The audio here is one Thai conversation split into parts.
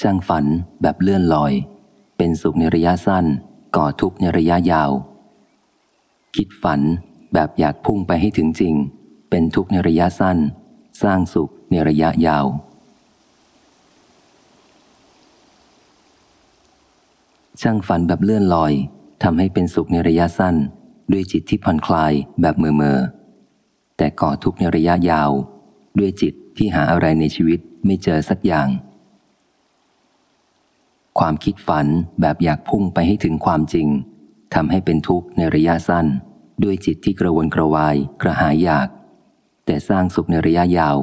ช่างฝันแบบเลื่อนลอย เป็นสุขในระยะสั้น ก่อทุกข์ในระยะยาว คิดฝันแบบอยากพุ่งไปให้ถึงจริง เป็นทุกข์ในระยะสั้น สร้างสุขในระยะยาว ช่างฝันแบบเลื่อนลอยทำให้เป็นสุขในระยะสั้น ด้วยจิตที่ผ่อนคลายแบบเมื่อเมอแต่ก่อทุกข์ในระยะยาว ด้วยจิตที่หาอะไรในชีวิตไม่เจอสักอย่าง ความคิดฝันแบบอยากพุ่งไปให้ถึงความจริงทำให้เป็นทุกข์ในระยะสั้น ด้วยจิตที่กระวนกระวายกระหายอยาก แต่สร้างสุขในระยะยาว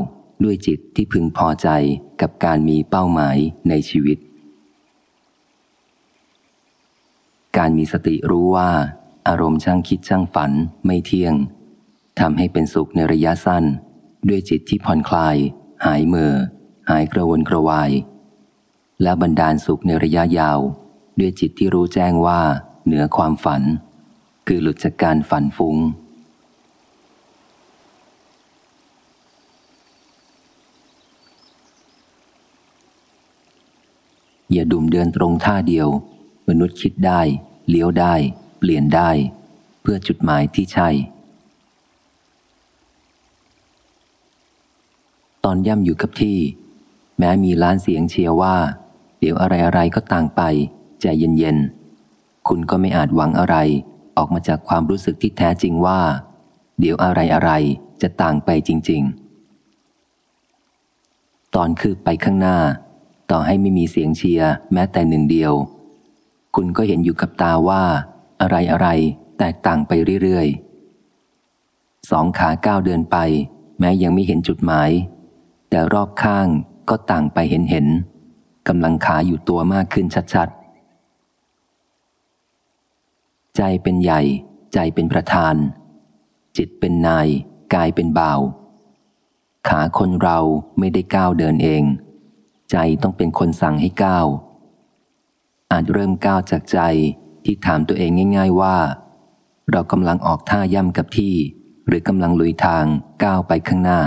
ด้วยจิตที่พึงพอใจกับการมีเป้าหมายในชีวิต การมีสติรู้ว่า อารมณ์ช่างคิดช่างฝันไม่เที่ยงทำให้เป็นสุขในระยะสั้น ด้วยจิตที่ผ่อนคลาย หายเมื่อหายกระวนกระวาย และบรรดาลสุขในระยะยาว ด้วยจิตที่รู้แจ้งว่าเหนือความฝัน คือหลุดจากการฝันฟุง้ง อย่าดุมเดินตรงท่าเดียว มนุษย์คิดได้ เลี้ยวได้ เปลี่ยนได้ เพื่อจุดหมายที่ใช่ ตอนย่ำอยู่กับที่ แม้มีล้านเสียงเชียร์ว่า ดี๋ยวอะไรอะไรก็ต่างไป ใจเย็นๆ คุณก็ไม่อาจหวังอะไร ออกมาจากความรู้สึกที่แท้จริงว่า เดี๋ยวอะไรอะไรจะต่างไปจริง ๆ ตอนคืบไปข้างหน้า ต่อให้ไม่มีเสียงเชียร์แม้แต่หนึ่งเดียว คุณก็เห็นอยู่กับตาว่า อะไรอะไรแตกต่างไปเรื่อยๆ สองขาก้าวเดินไป แม้ยังไม่เห็นจุดหมาย แต่รอบข้างก็ต่างไปเห็นเห็น กำลังขาอยู่ตัวมากขึ้นชัดๆ ใจเป็นใหญ่ ใจเป็นประธาน จิตเป็นนาย กายเป็นบ่าว ขาคนเราไม่ได้ก้าวเดินเอง ใจต้องเป็นคนสั่งให้ก้าว อาจเริ่มก้าวจากใจที่ถามตัวเองง่าย ๆว่า เรากำลังออกท่าย่ำกับที่ หรือกำลังลุยทางก้าวไปข้างหน้า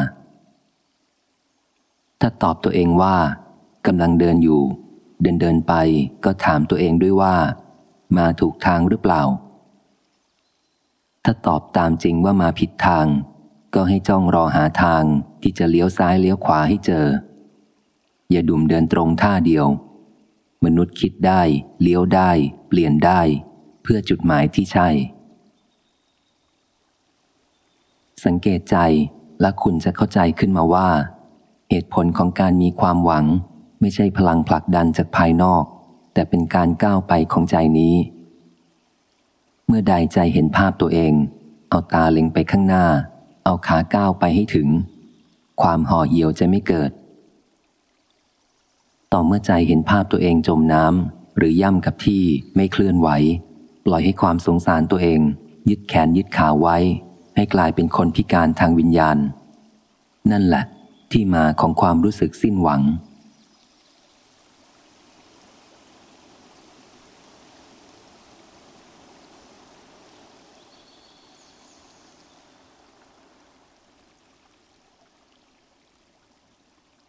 ถ้าตอบตัวเองว่า กำลังเดินอยู่ เดินเดินไปก็ถามตัวเองด้วยว่า มาถูกทางหรือเปล่า ถ้าตอบตามจริงว่ามาผิดทาง ก็ให้จ้องรอหาทางที่จะเลี้ยวซ้ายเลี้ยวขวาให้เจอ อย่าดุมเดินตรงท่าเดียว มนุษย์คิดได้ เลี้ยวได้ เปลี่ยนได้ เพื่อจุดหมายที่ใช่ สังเกตใจและคุณจะเข้าใจขึ้นมาว่า เหตุผลของการมีความหวัง ไม่ใช่พลังผลักดันจากภายนอก แต่เป็นการก้าวไปของใจนี้ เมื่อใดใจเห็นภาพตัวเอง เอาตาเล็งไปข้างหน้า เอาขาก้าวไปให้ถึง ความห่อเหี่ยวจะไม่เกิด ต่อเมื่อใจเห็นภาพตัวเองจมน้ำหรือย่ำกับที่ไม่เคลื่อนไหว ปล่อยให้ความสงสารตัวเอง ยึดแขนยึดขาไว้ ให้กลายเป็นคนพิการทางวิญญาณ นั่นแหละที่มาของความรู้สึกสิ้นหวัง